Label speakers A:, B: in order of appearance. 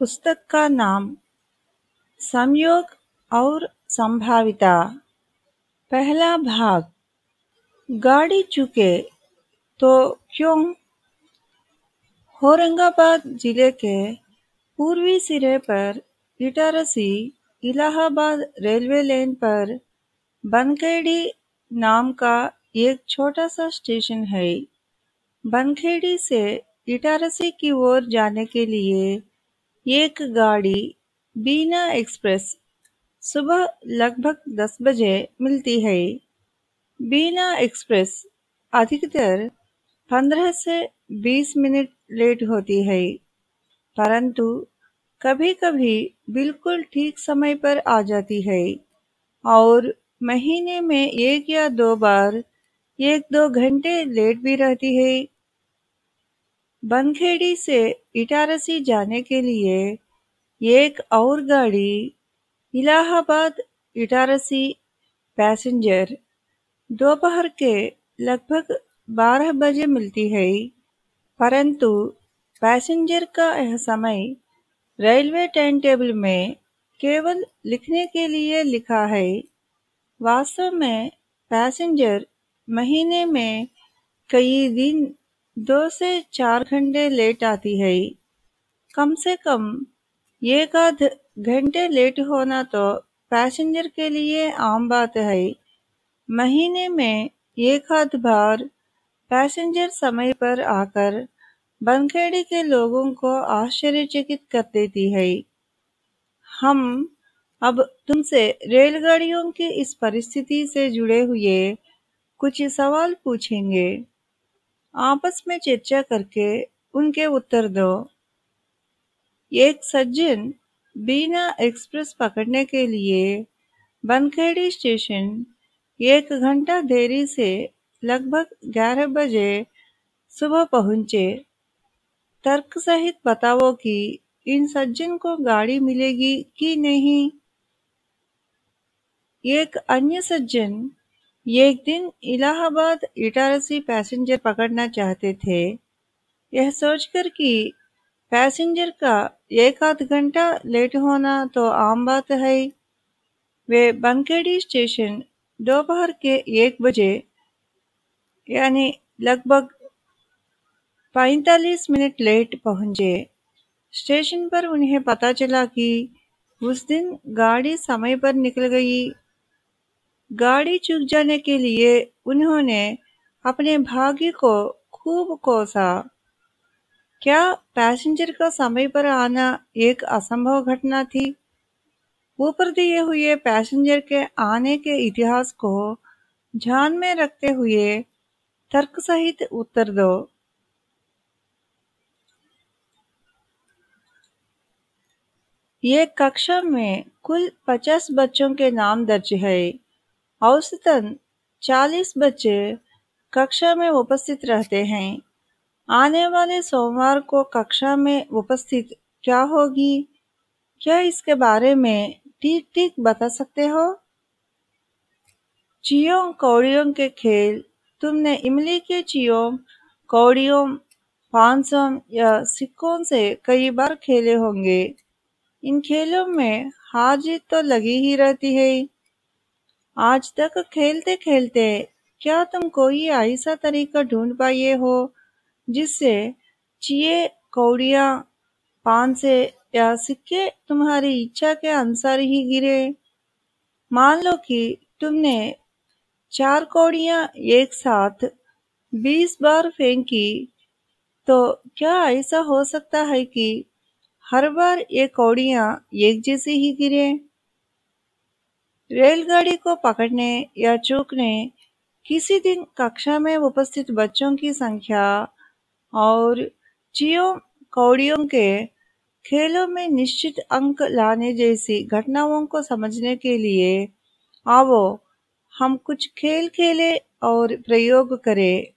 A: पुस्तक का नाम संयोग और संभाविता। पहला भाग, गाड़ी चुके तो क्यों? औरंगाबाद ज़िले के पूर्वी सिरे पर इटारसी इलाहाबाद रेलवे लाइन पर बनखेड़ी नाम का एक छोटा सा स्टेशन है। बनखेड़ी से इटारसी की ओर जाने के लिए एक गाड़ी बीना एक्सप्रेस सुबह लगभग दस बजे मिलती है। बीना एक्सप्रेस अधिकतर पंद्रह से बीस मिनट लेट होती है, परंतु कभी-कभी बिल्कुल ठीक समय पर आ जाती है और महीने में एक या दो बार, एक दो घंटे लेट भी रहती है। बनखेड़ी से इटारसी जाने के लिए एक और गाड़ी, इलाहाबाद इटारसी पैसेंजर, दोपहर के लगभग बारह बजे मिलती है। परंतु पैसेंजर का यह समय रेलवे टाइम टेबल में केवल लिखने के लिए लिखा है। वास्तव में पैसेंजर महीने में कई दिन दो से चार घंटे लेट आती है। कम से कम एक आध घंटे लेट होना तो पैसेंजर के लिए आम बात है। महीने में एक आध बार पैसेंजर समय पर आकर बनखेड़ी के लोगों को आश्चर्यचकित कर देती है। हम अब तुमसे रेलगाड़ियों की इस परिस्थिति से जुड़े हुए कुछ सवाल पूछेंगे। आपस में चर्चा करके उनके उत्तर दो। एक सज्जन बीना एक्सप्रेस पकड़ने के लिए बनखेड़ी स्टेशन एक घंटा देरी से लगभग ग्यारह बजे सुबह पहुँचे। तर्क सहित बताओ कि इन सज्जन को गाड़ी मिलेगी कि नहीं? एक अन्य सज्जन एक दिन इलाहाबाद इटारसी पैसेंजर पकड़ना चाहते थे। यह सोचकर कि पैसेंजर का एक आध घंटा लेट होना तो आम बात है। वे बनखेड़ी स्टेशन दोपहर के एक बजे, यानी लगभग 45 मिनट लेट पहुँचे। स्टेशन पर उन्हें पता चला कि उस दिन गाड़ी समय पर निकल गई गाड़ी चुक जाने के लिए उन्होंने अपने भाग्य को खूब कोसा। क्या पैसेंजर का समय पर आना एक असंभव घटना थी? ऊपर दिए हुए पैसेंजर के आने के इतिहास को ध्यान में रखते हुए तर्क सहित उत्तर दो। ये कक्षा में कुल पचास बच्चों के नाम दर्ज है। औसतन चालीस बच्चे कक्षा में उपस्थित रहते हैं। आने वाले सोमवार को कक्षा में उपस्थित क्या होगी? क्या इसके बारे में ठीक ठीक बता सकते हो? चियों कौड़ियों के खेल। तुमने इमली के चियों कौड़ियों पाँचों या सिक्कों से कई बार खेले होंगे। इन खेलों में हार जीत तो लगी ही रहती है। आज तक खेलते खेलते क्या तुम कोई ऐसा तरीका ढूंढ पाए हो जिससे चिए, कौड़िया, पान से या सिक्के तुम्हारी इच्छा के अनुसार ही गिरे? मान लो कि तुमने चार कौड़िया एक साथ बीस बार फेंकी तो क्या ऐसा हो सकता है कि हर बार ये कौड़िया एक जैसी ही गिरे? रेलगाड़ी को पकड़ने या चूकने किसी दिन कक्षा में उपस्थित बच्चों की संख्या और चियों कौड़ियों के खेलों में निश्चित अंक लाने जैसी घटनाओं को समझने के लिए, आओ हम कुछ खेल खेले और प्रयोग करें।